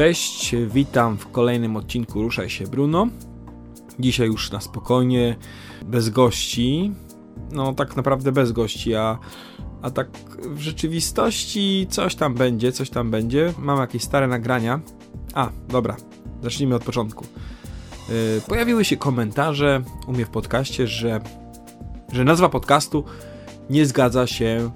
Cześć, witam w kolejnym odcinku Ruszaj się Bruno. Dzisiaj już na spokojnie, bez gości. No, tak naprawdę bez gości, a, a tak w rzeczywistości coś tam będzie, coś tam będzie. Mam jakieś stare nagrania. A, dobra, zacznijmy od początku. Yy, pojawiły się komentarze u mnie w podcaście, że, że nazwa podcastu nie zgadza się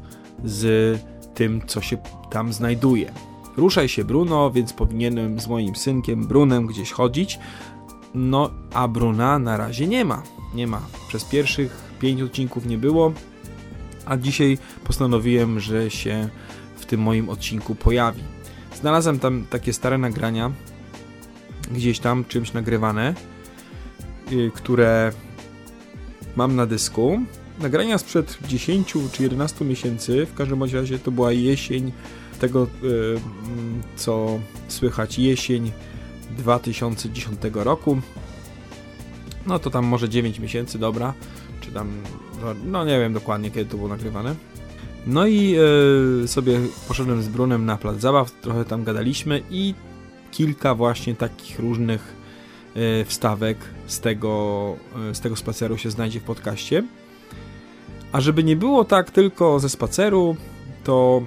z tym, co się tam znajduje. Ruszaj się Bruno, więc powinienem z moim synkiem Brunem gdzieś chodzić. No, a Bruna na razie nie ma. Nie ma. Przez pierwszych pięć odcinków nie było, a dzisiaj postanowiłem, że się w tym moim odcinku pojawi. Znalazłem tam takie stare nagrania, gdzieś tam czymś nagrywane, yy, które mam na dysku. Nagrania sprzed 10 czy 11 miesięcy, w każdym razie to była jesień tego, e, co słychać jesień 2010 roku. No to tam może 9 miesięcy, dobra. Czy tam, no, no nie wiem dokładnie kiedy to było nagrywane. No i e, sobie poszedłem z Brunem na plac zabaw, trochę tam gadaliśmy i kilka właśnie takich różnych e, wstawek z tego, z tego spaceru się znajdzie w podcaście. A żeby nie było tak tylko ze spaceru, to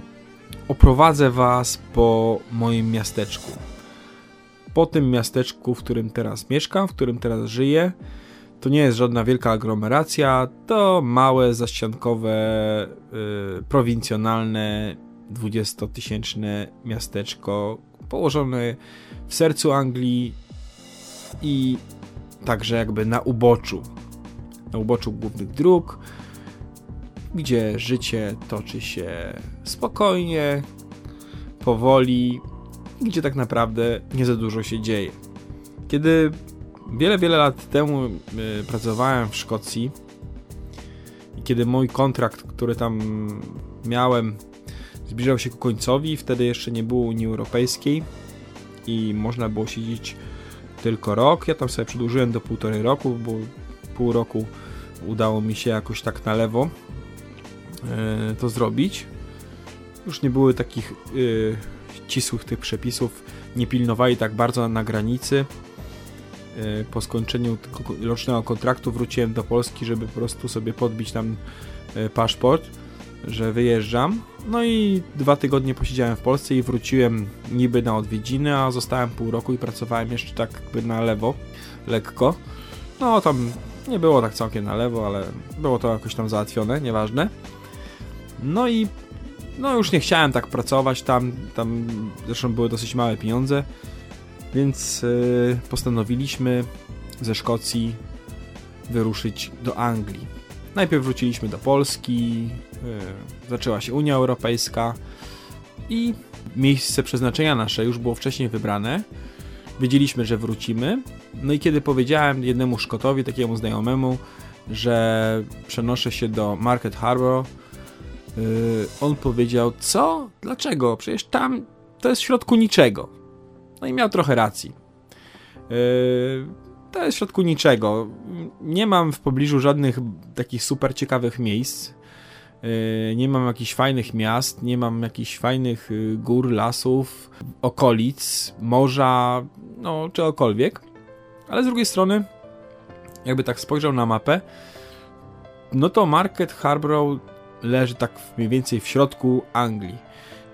oprowadzę Was po moim miasteczku. Po tym miasteczku, w którym teraz mieszkam, w którym teraz żyję. To nie jest żadna wielka aglomeracja, to małe, zaściankowe, yy, prowincjonalne, 20-tysięczne miasteczko położone w sercu Anglii i także jakby na uboczu, na uboczu głównych dróg, gdzie życie toczy się spokojnie, powoli, gdzie tak naprawdę nie za dużo się dzieje. Kiedy wiele, wiele lat temu y, pracowałem w Szkocji i kiedy mój kontrakt, który tam miałem, zbliżał się ku końcowi, wtedy jeszcze nie było Unii Europejskiej i można było siedzieć tylko rok. Ja tam sobie przedłużyłem do półtorej roku, bo pół roku udało mi się jakoś tak na lewo to zrobić. Już nie były takich yy, ścisłych tych przepisów, nie pilnowali tak bardzo na granicy. Yy, po skończeniu rocznego kontraktu wróciłem do Polski, żeby po prostu sobie podbić tam paszport, że wyjeżdżam. No i dwa tygodnie posiedziałem w Polsce i wróciłem niby na odwiedziny, a zostałem pół roku i pracowałem jeszcze tak jakby na lewo, lekko. No tam nie było tak całkiem na lewo, ale było to jakoś tam załatwione, nieważne. No i no już nie chciałem tak pracować tam, tam zresztą były dosyć małe pieniądze, więc yy, postanowiliśmy ze Szkocji wyruszyć do Anglii. Najpierw wróciliśmy do Polski, yy, zaczęła się Unia Europejska i miejsce przeznaczenia nasze już było wcześniej wybrane. Wiedzieliśmy, że wrócimy. No i kiedy powiedziałem jednemu Szkotowi, takiemu znajomemu, że przenoszę się do Market Harbor, Yy, on powiedział, co? Dlaczego? Przecież tam to jest w środku niczego. No i miał trochę racji. Yy, to jest w środku niczego. Nie mam w pobliżu żadnych takich super ciekawych miejsc. Yy, nie mam jakichś fajnych miast, nie mam jakichś fajnych gór, lasów, okolic, morza, no, czegokolwiek. Ale z drugiej strony, jakby tak spojrzał na mapę, no to Market Harborough leży tak mniej więcej w środku Anglii.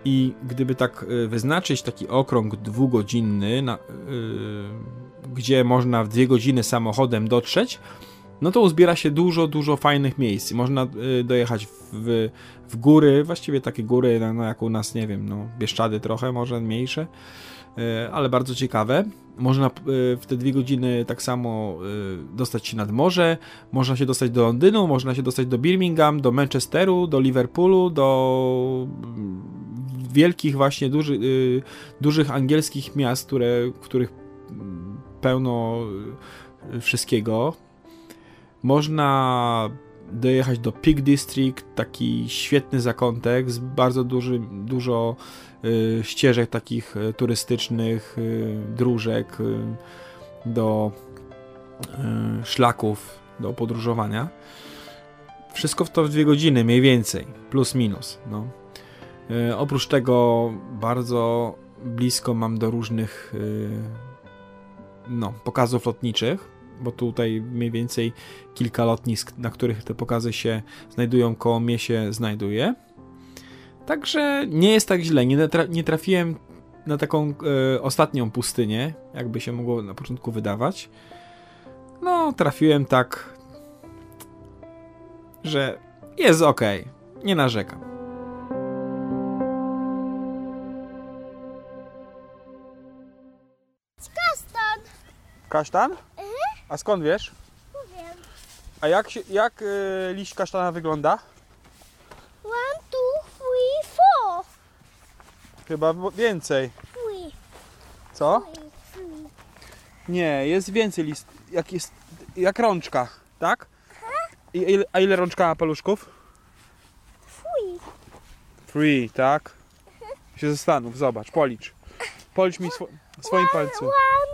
I gdyby tak y, wyznaczyć taki okrąg dwugodzinny, na, yy, gdzie można w dwie godziny samochodem dotrzeć, no to uzbiera się dużo, dużo fajnych miejsc. Można y, dojechać w, w góry, właściwie takie góry, no, jak u nas, nie wiem, no Bieszczady trochę, może mniejsze, y, ale bardzo ciekawe. Można y, w te dwie godziny tak samo dostać się nad morze, można się dostać do Londynu, można się dostać do Birmingham, do Manchesteru, do Liverpoolu, do wielkich właśnie duży, dużych angielskich miast, które, których pełno wszystkiego. Można dojechać do Peak District, taki świetny zakątek z bardzo duży, dużo y, ścieżek takich y, turystycznych, y, dróżek y, do y, szlaków do podróżowania. Wszystko w to w dwie godziny, mniej więcej, plus minus. No. Y, oprócz tego bardzo blisko mam do różnych no, pokazów lotniczych bo tutaj mniej więcej kilka lotnisk, na których te pokazy się znajdują, koło mnie się znajduje. Także nie jest tak źle. Nie, nie trafiłem na taką e, ostatnią pustynię, jakby się mogło na początku wydawać. No, trafiłem tak, że jest ok. Nie narzekam. Kasztan. A skąd wiesz? Wiem. A jak, jak y, liść kasztana wygląda? One, two, three, four. Chyba więcej. Three, Co? three, three. Nie, jest więcej list. Jak, jest, jak rączka, tak? I, a ile rączka ma paluszków? Three. Three, tak? Się zastanów, zobacz, policz. Policz mi swo, swoim palcem. One.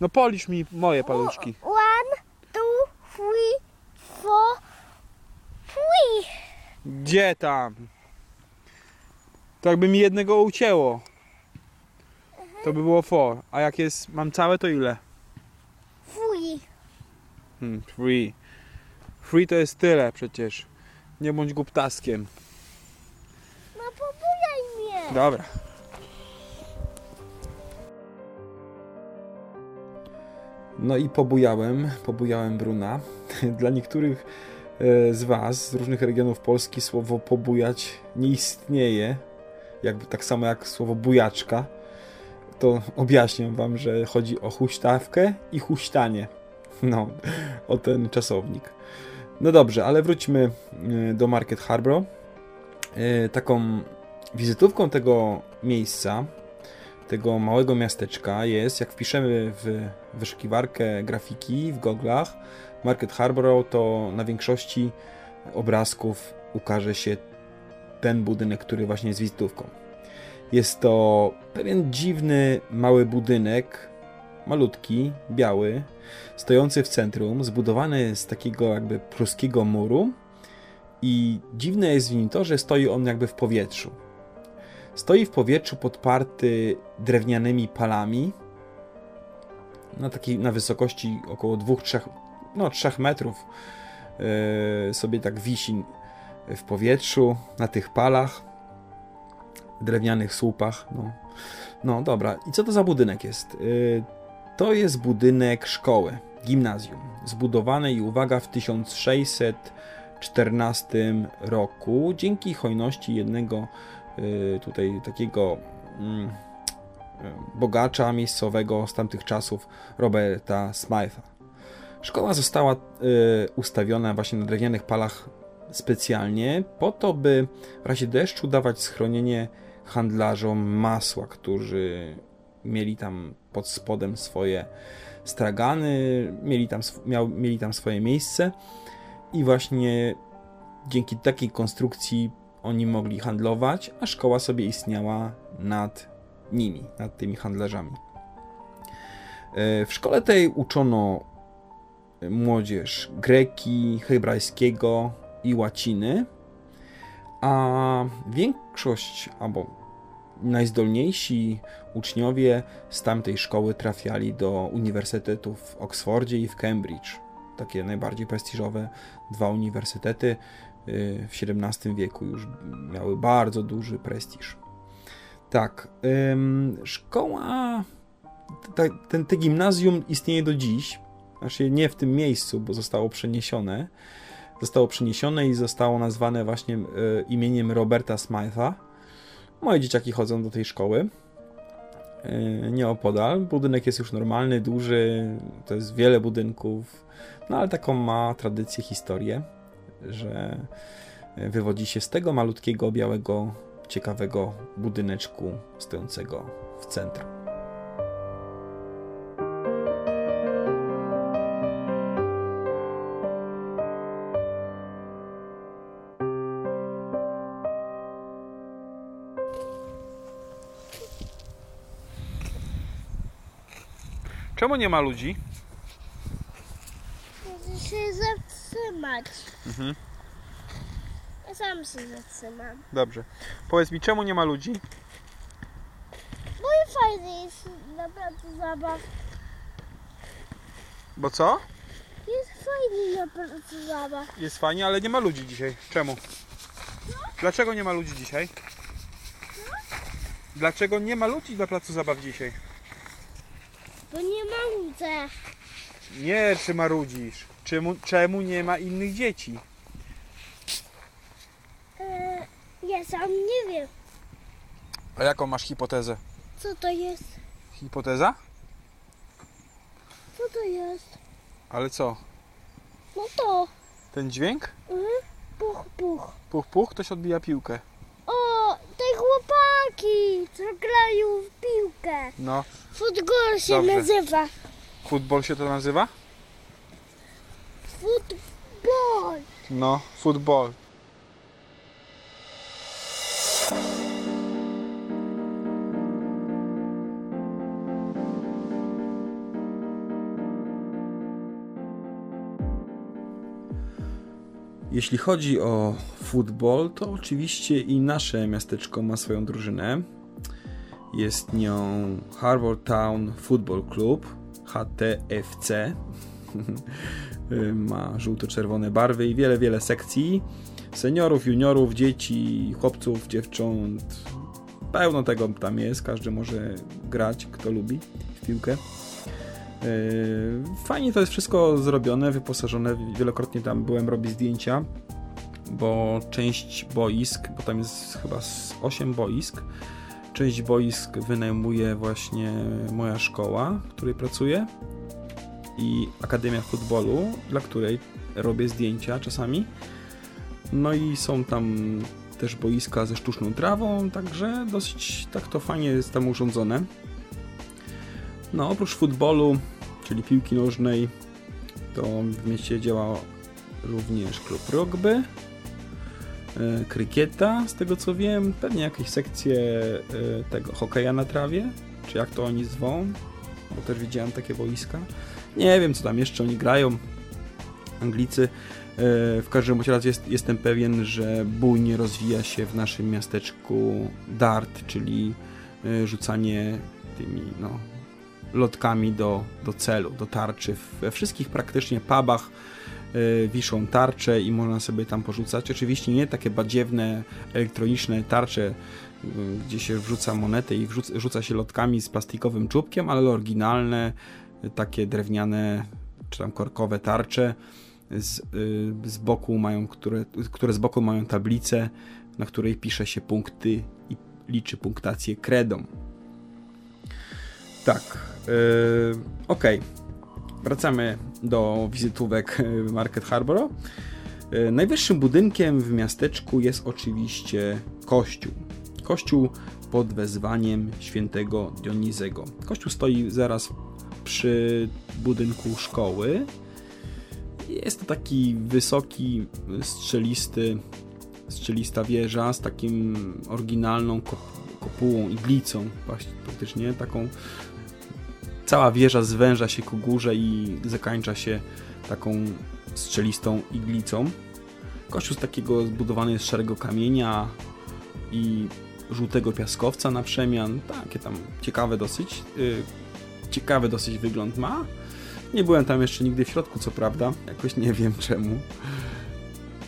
No policz mi moje paluszki. One, two, three, four, three. Gdzie tam? To jakby mi jednego ucięło. To by było four. A jak jest, mam całe, to ile? Three. Hmm, free. Free to jest tyle przecież. Nie bądź głuptaskiem. No pobujaj mnie. Dobra. No i pobujałem, pobujałem Bruna. Dla niektórych e, z Was z różnych regionów Polski słowo pobujać nie istnieje. Jakby tak samo jak słowo bujaczka. To objaśniam Wam, że chodzi o huśtawkę i huśtanie. No, o ten czasownik. No dobrze, ale wróćmy e, do Market Harbor. E, Taką wizytówką tego miejsca, tego małego miasteczka jest, jak wpiszemy w wyszukiwarkę grafiki w goglach Market Harbor, to na większości obrazków ukaże się ten budynek, który właśnie jest wizytówką. Jest to pewien dziwny, mały budynek, malutki, biały, stojący w centrum, zbudowany z takiego jakby pruskiego muru i dziwne jest w nim to, że stoi on jakby w powietrzu. Stoi w powietrzu podparty drewnianymi palami na takiej na wysokości około 2-3 no 3 metrów yy, sobie tak wisi w powietrzu na tych palach drewnianych słupach no. no dobra i co to za budynek jest yy, to jest budynek szkoły gimnazjum zbudowane i uwaga w 1614 roku dzięki hojności jednego tutaj takiego mm, bogacza miejscowego z tamtych czasów, Roberta Smitha. Szkoła została y, ustawiona właśnie na drewnianych palach specjalnie po to, by w razie deszczu dawać schronienie handlarzom masła, którzy mieli tam pod spodem swoje stragany, mieli tam, miał, mieli tam swoje miejsce i właśnie dzięki takiej konstrukcji oni mogli handlować, a szkoła sobie istniała nad nimi, nad tymi handlarzami. E, w szkole tej uczono młodzież greki, hebrajskiego i łaciny, a większość albo najzdolniejsi uczniowie z tamtej szkoły trafiali do uniwersytetów w Oksfordzie i w Cambridge. Takie najbardziej prestiżowe dwa uniwersytety, w XVII wieku już miały bardzo duży prestiż. Tak, szkoła, te, ten, te gimnazjum istnieje do dziś. Znaczy nie w tym miejscu, bo zostało przeniesione. Zostało przeniesione i zostało nazwane właśnie e, imieniem Roberta Smitha. Moje dzieciaki chodzą do tej szkoły. E, nieopodal. Budynek jest już normalny, duży. To jest wiele budynków. No ale taką ma tradycję, historię, że wywodzi się z tego malutkiego, białego, ciekawego budyneczku stojącego w centrum. Czemu nie ma ludzi? Się zatrzymać. Mhm. Ja sam się zatrzymam. Dobrze. Powiedz mi, czemu nie ma ludzi? Bo i fajnie jest naprawdę zabaw. Bo co? Jest fajnie naprawdę zabaw. Jest fajnie, ale nie ma ludzi dzisiaj. Czemu? Dlaczego nie ma ludzi dzisiaj? Dlaczego nie ma ludzi na placu zabaw dzisiaj? Bo nie ma łódze. Nie, czy marudzisz? Czemu, czemu nie ma innych dzieci? E, ja sam nie wiem, A jaką masz hipotezę? co to jest. Hipoteza? Co to jest? Ale co? No to. Ten dźwięk? Mhm. Puch, puch. Puch, puch, ktoś odbija piłkę. O, te chłopaki, co grają w piłkę. No, Futbol się Dobrze. nazywa. futbol się to nazywa? Futbol. No, futbol. Jeśli chodzi o futbol, to oczywiście i nasze miasteczko ma swoją drużynę. Jest nią Harbour Town Football Club, HTFC. ma żółto-czerwone barwy i wiele, wiele sekcji. Seniorów, juniorów, dzieci, chłopców, dziewcząt. Pełno tego tam jest. Każdy może grać, kto lubi w piłkę. Yy, Fajnie to jest wszystko zrobione, wyposażone. Wielokrotnie tam byłem robić zdjęcia, bo część boisk, bo tam jest chyba z 8 boisk, część boisk wynajmuje właśnie moja szkoła, w której pracuję i Akademia Futbolu, dla której robię zdjęcia czasami. No i są tam też boiska ze sztuczną trawą, także dosyć tak to fajnie jest tam urządzone. No oprócz futbolu, czyli piłki nożnej, to w mieście działa również klub rugby, e, krykieta, z tego co wiem, pewnie jakieś sekcje e, tego hokeja na trawie, czy jak to oni zwą, bo też widziałem takie boiska. Nie wiem, co tam jeszcze oni grają. Anglicy. E, W każdym razie jest, jestem pewien, że bujnie rozwija się w naszym miasteczku dart, czyli e, rzucanie tymi no, lotkami do, do celu, do tarczy. We wszystkich praktycznie pubach e, wiszą tarcze i można sobie tam porzucać. Oczywiście nie takie badziewne, elektroniczne tarcze, gdzie się wrzuca monetę i wrzuca, rzuca się lotkami z plastikowym czubkiem, ale oryginalne, takie drewniane czy tam korkowe tarcze z, y, z boku mają, które, które z boku mają tablicę, na której pisze się punkty i liczy punktację kredą. Tak. Yy, ok. Wracamy do wizytówek Market Harborough. Yy, najwyższym budynkiem w miasteczku jest oczywiście kościół. Kościół pod wezwaniem świętego Dionizego. Kościół stoi zaraz przy budynku szkoły. Jest to taki wysoki, strzelisty, strzelista wieża z takim oryginalną kop- kopułą, iglicą praktycznie, taką cała wieża zwęża się ku górze i zakańcza się taką strzelistą iglicą. Kościół z takiego zbudowany jest z szarego kamienia i żółtego piaskowca na przemian. Takie tam ciekawe dosyć. Ciekawy dosyć wygląd ma. Nie byłem tam jeszcze nigdy w środku, co prawda. Jakoś nie wiem czemu.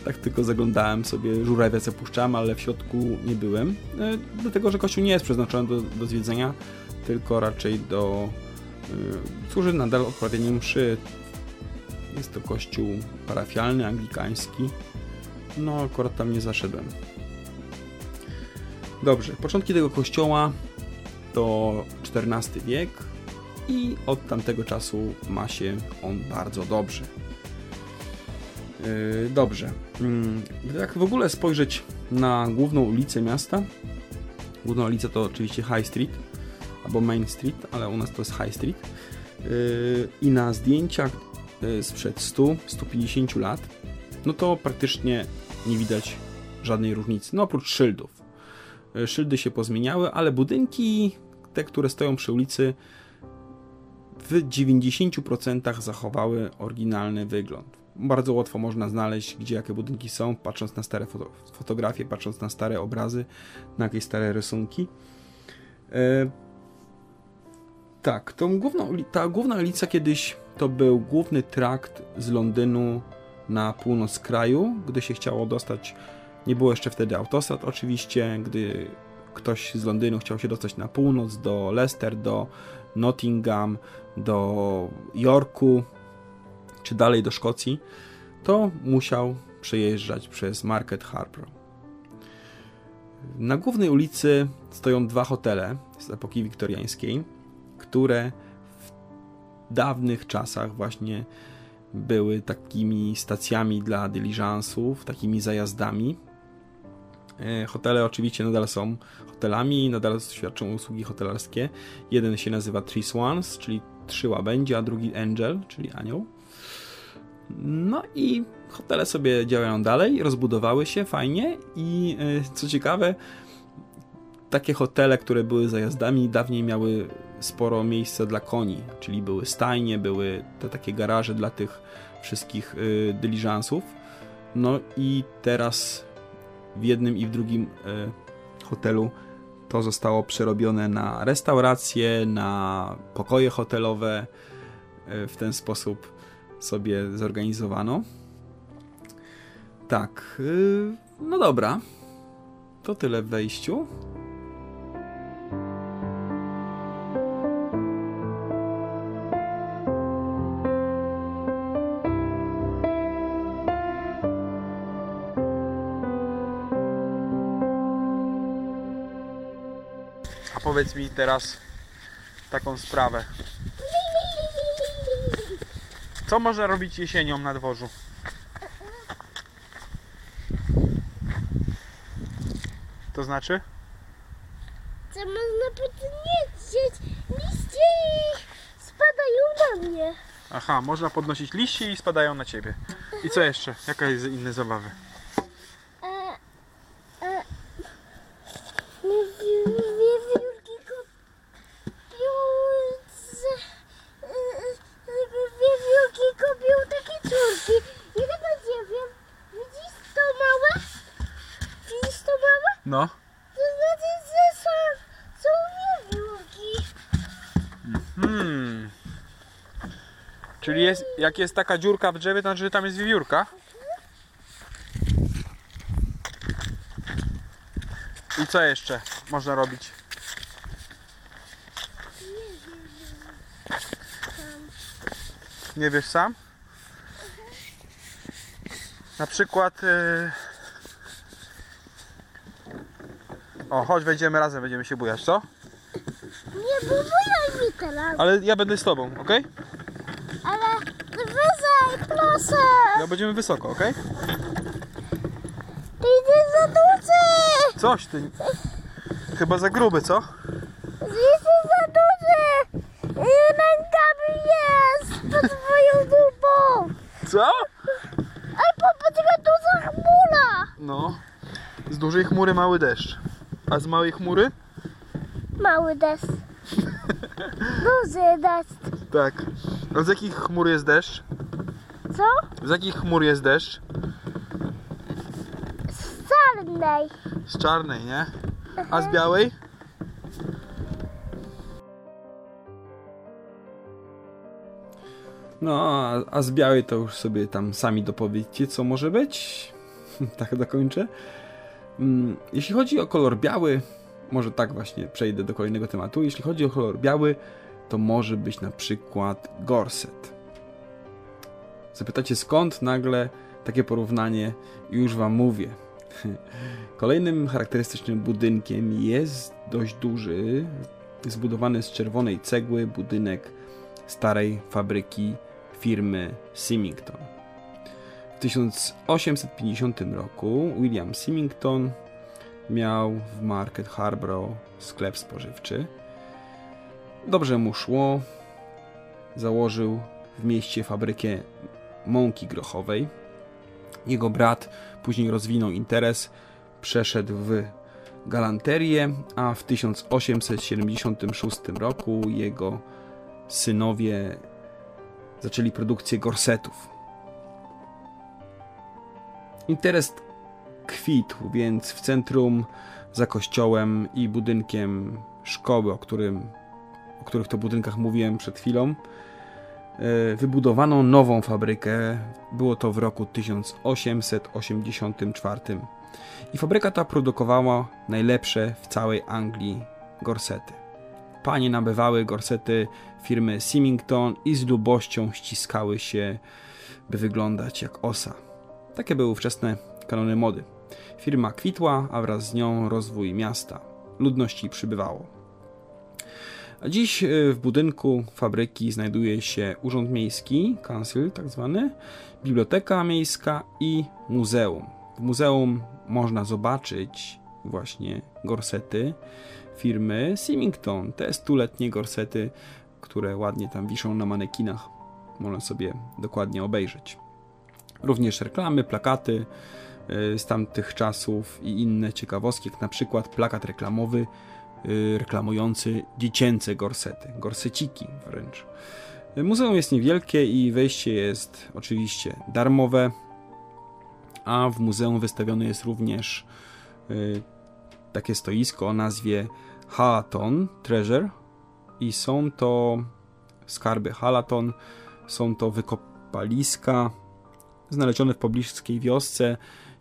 Tak tylko zaglądałem sobie, żurawia zapuszczałem, ale w środku nie byłem. E, Dlatego, że kościół nie jest przeznaczony do, do zwiedzenia, tylko raczej do... y, służy nadal odprawieniem mszy Jest to kościół parafialny, anglikański. No, akurat tam nie zaszedłem. Dobrze, początki tego kościoła to XIV wiek i od tamtego czasu ma się on bardzo dobrze. Yy, dobrze. Gdy tak w ogóle spojrzeć na główną ulicę miasta, główna ulica to oczywiście High Street albo Main Street, ale u nas to jest High Street. Yy, I na zdjęciach yy, sprzed 100-150 lat, no to praktycznie nie widać żadnej różnicy, no oprócz szyldów. Yy, szyldy się pozmieniały, ale budynki, te, które stoją przy ulicy, w 90% zachowały oryginalny wygląd. Bardzo łatwo można znaleźć, gdzie jakie budynki są, patrząc na stare foto fotografie, patrząc na stare obrazy, na jakieś stare rysunki. E tak, tą główną, ta główna ulica kiedyś to był główny trakt z Londynu na północ kraju, gdy się chciało dostać, nie było jeszcze wtedy autostrad oczywiście, gdy ktoś z Londynu chciał się dostać na północ do Leicester, do Nottingham, do Yorku, czy dalej do Szkocji, to musiał przejeżdżać przez Market Harbor. Na głównej ulicy stoją dwa hotele z epoki wiktoriańskiej, które w dawnych czasach właśnie były takimi stacjami dla dyliżansów, takimi zajazdami. E, hotele oczywiście nadal są hotelami, nadal świadczą usługi hotelarskie. Jeden się nazywa Three Swans, czyli trzy łabędzie, a drugi Angel, czyli anioł. No i hotele sobie działają dalej, rozbudowały się fajnie i e, co ciekawe, takie hotele, które były zajazdami, dawniej miały sporo miejsca dla koni, czyli były stajnie, były te takie garaże dla tych wszystkich y, dyliżansów. No i teraz w jednym i w drugim y, hotelu to zostało przerobione na restauracje, na pokoje hotelowe. Y, w ten sposób sobie zorganizowano. Tak, y, no dobra. To tyle w wejściu. A powiedz mi teraz taką sprawę. Co można robić jesienią na dworzu? To znaczy? Co można podnieść? Liście spadają na mnie. Aha, można podnosić liście i spadają na ciebie. I co jeszcze? Jaka jest inne zabawy? E, e, wie- wie- Wiewiórki kopią... z- e, e, Wiewiórki kopią takie dziurki. I tego nie wiem. Widzisz to małe? Widzisz to małe? No. To znaczy, że są, są wiewiórki. Hmm. Czyli jest, jak jest taka dziurka w drzewie, to znaczy, że tam jest wiewiórka? I co jeszcze można robić? Nie wiesz sam? Na przykład... Yy... O, chodź, wejdziemy razem, będziemy się bujać, co? Nie bubujaj mi teraz, Ale ja będę z tobą, ok? Ale proszę. No będziemy wysoko, ok? Ty jesteś za duży. Coś ty. Chyba za gruby, co? Jesteś za duży. Rękami jest pod twoją dupą. Co? Ej, popatrz, jaka duża chmura. No. Z dużej chmury mały deszcz. A z małej chmury? Mały deszcz. Duży deszcz. Tak. A z jakich chmur jest deszcz? Co? Z jakich chmur jest deszcz? Z czarnej. Z czarnej, nie? A z białej? No, a, a z białej to już sobie tam sami dopowiedzcie, co może być. tak dokończę. Mm, Jeśli chodzi o kolor biały, może tak właśnie przejdę do kolejnego tematu. Jeśli chodzi o kolor biały, to może być na przykład gorset. Zapytacie skąd nagle takie porównanie, już wam mówię. Kolejnym charakterystycznym budynkiem jest dość duży, zbudowany z czerwonej cegły budynek starej fabryki firmy Symington. W 1850 roku William Symington miał w Market Harborough sklep spożywczy. Dobrze mu szło. Założył w mieście fabrykę mąki grochowej. Jego brat później rozwinął interes, przeszedł w galanterię, a w 1876 roku jego synowie zaczęli produkcję gorsetów. Interes kwitł, więc w centrum za kościołem i budynkiem szkoły, o, którym, o których to budynkach mówiłem przed chwilą, wybudowano nową fabrykę. Było to w roku 1884. I fabryka ta produkowała najlepsze w całej Anglii gorsety. Panie nabywały gorsety firmy Symington i z lubością ściskały się, by wyglądać jak osa. Takie były ówczesne kanony mody. Firma kwitła, a wraz z nią rozwój miasta. Ludności przybywało. A dziś y, w budynku fabryki znajduje się Urząd Miejski, council tak zwany, Biblioteka Miejska i Muzeum. W muzeum można zobaczyć właśnie gorsety firmy Symington. Te stuletnie gorsety, które ładnie tam wiszą na manekinach. Można sobie dokładnie obejrzeć. Również reklamy, plakaty y, z tamtych czasów i inne ciekawostki, jak na przykład plakat reklamowy reklamujący dziecięce gorsety, gorseciki wręcz. Muzeum jest niewielkie i wejście jest oczywiście darmowe, a w muzeum wystawione jest również y, takie stoisko o nazwie Halaton Treasure i są to skarby Halaton, są to wykopaliska znalezione w pobliskiej wiosce.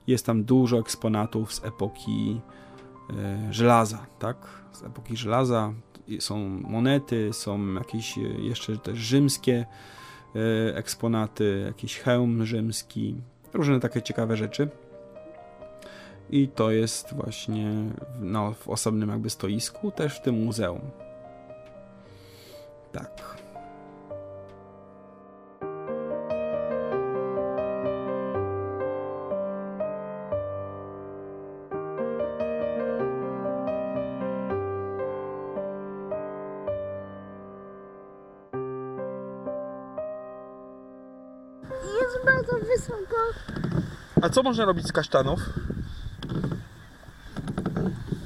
Jest tam dużo eksponatów z epoki żelaza, tak? Z epoki żelaza są monety, są jakieś e, jeszcze też rzymskie e, eksponaty, jakiś hełm rzymski, różne takie ciekawe rzeczy. I to jest właśnie no, w osobnym jakby stoisku, też w tym muzeum. Tak. Jest bardzo wysoko. A co można robić z kasztanów?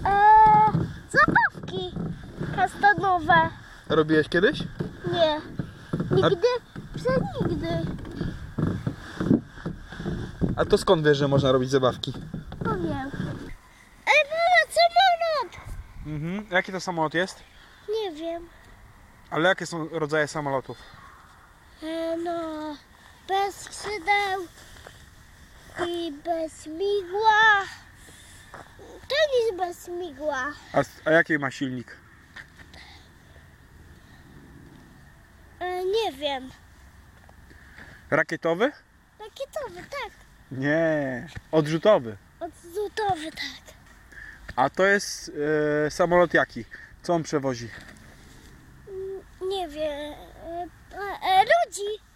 Eee, zabawki kastanowe. Robiłeś kiedyś? Nie. Nigdy, przenigdy. A to skąd wiesz, że można robić zabawki? No wiem. Ej, mama, samolot! Mhm. Jaki to samolot jest? Nie wiem. Ale jakie są rodzaje samolotów? Skrzydeł i bez migła. Ten jest bez migła. A, a jaki ma silnik? E, nie wiem. Rakietowy? Rakietowy, tak. Nie. Odrzutowy. Odrzutowy, tak. A to jest e, samolot jaki? Co on przewozi? Nie wiem. E, e, e, ludzi.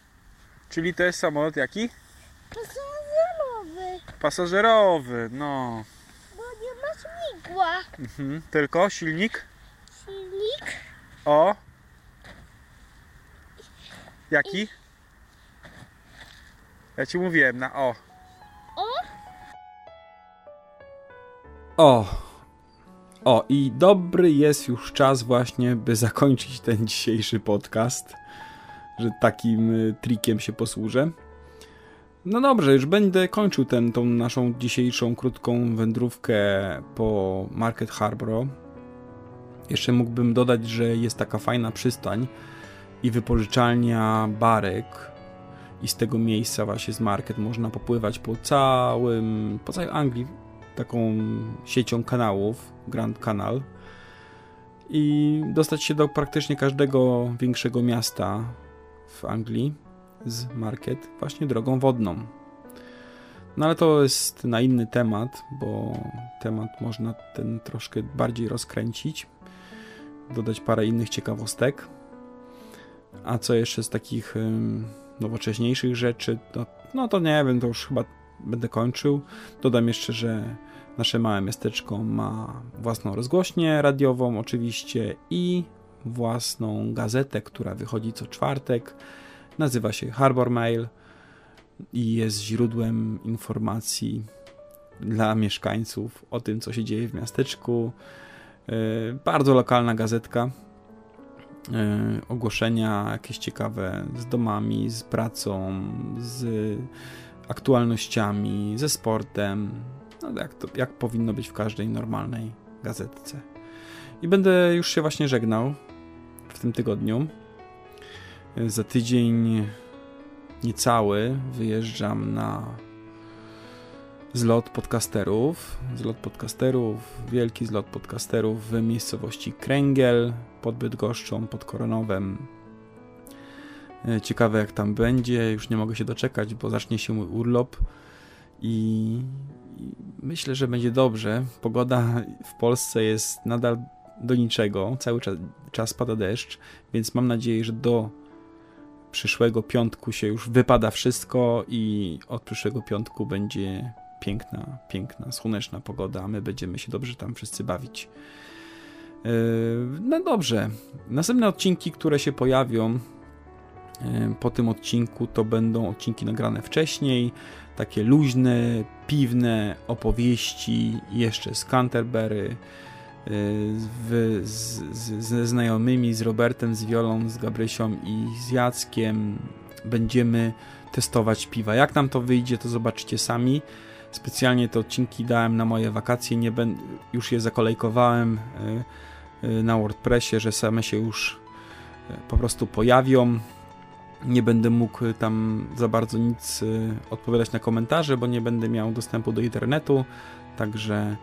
Czyli to jest samolot jaki? Pasażerowy. Pasażerowy, no. Bo nie ma śmigła. Mhm. Tylko silnik? Silnik. O. Jaki? Ja ci mówiłem na o. O, O! O, i dobry jest już czas właśnie, by zakończyć ten dzisiejszy podcast, że takim y, trikiem się posłużę. No dobrze, już będę kończył ten, tą naszą dzisiejszą krótką wędrówkę po Market Harborough. Jeszcze mógłbym dodać, że jest taka fajna przystań i wypożyczalnia barek i z tego miejsca właśnie z Market można popływać po całym, po całej Anglii taką siecią kanałów, Grand Canal i dostać się do praktycznie każdego większego miasta w Anglii. z market właśnie drogą wodną. No ale to jest na inny temat, bo temat można ten troszkę bardziej rozkręcić, dodać parę innych ciekawostek. A co jeszcze z takich nowocześniejszych rzeczy, no to nie wiem, to już chyba będę kończył. Dodam jeszcze, że nasze małe miasteczko ma własną rozgłośnię radiową oczywiście i własną gazetę, która wychodzi co czwartek. Nazywa się Harbor Mail i jest źródłem informacji dla mieszkańców o tym, co się dzieje w miasteczku. Yy, Bardzo lokalna gazetka. Yy, Ogłoszenia jakieś ciekawe z domami, z pracą, z aktualnościami, ze sportem. No, jak, to, jak powinno być w każdej normalnej gazetce. I będę już się właśnie żegnał w tym tygodniu. Za tydzień niecały wyjeżdżam na zlot podcasterów. Zlot podcasterów, wielki zlot podcasterów w miejscowości Kręgiel pod Bydgoszczą, pod Koronowem. E, Ciekawe jak tam będzie, już nie mogę się doczekać, bo zacznie się mój urlop i myślę, że będzie dobrze. Pogoda w Polsce jest nadal do niczego, cały czas, czas pada deszcz, więc mam nadzieję, że do przyszłego piątku się już wypada wszystko i od przyszłego piątku będzie piękna, piękna, słoneczna pogoda, a my będziemy się dobrze tam wszyscy bawić. Yy, No dobrze. Następne odcinki, które się pojawią yy, po tym odcinku, to będą odcinki nagrane wcześniej, takie luźne, piwne opowieści jeszcze z Canterbury, w, z, z, ze znajomymi, z Robertem, z Wiolą, z Gabrysią i z Jackiem będziemy testować piwa. Jak nam to wyjdzie, to zobaczycie sami. Specjalnie te odcinki dałem na moje wakacje, nie ben, już je zakolejkowałem y, y, na WordPressie, że same się już y, po prostu pojawią. Nie będę mógł tam za bardzo nic odpowiadać na komentarze, bo nie będę miał dostępu do internetu. Także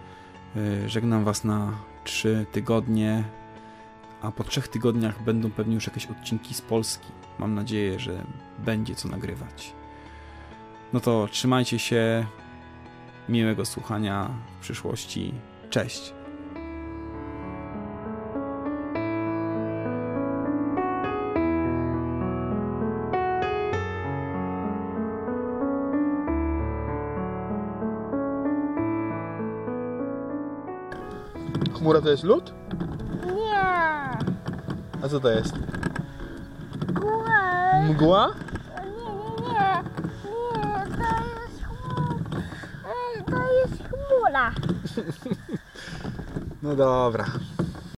żegnam Was na 3 tygodnie, a po 3 tygodniach będą pewnie już jakieś odcinki z Polski. Mam nadzieję, że będzie co nagrywać. No to trzymajcie się. Miłego słuchania w przyszłości. Cześć. Chmura to jest lód? Nie. A co to jest? Mgła. Mgła? Nie, nie, nie. Nie, to jest chmura. To jest chmura. No dobra.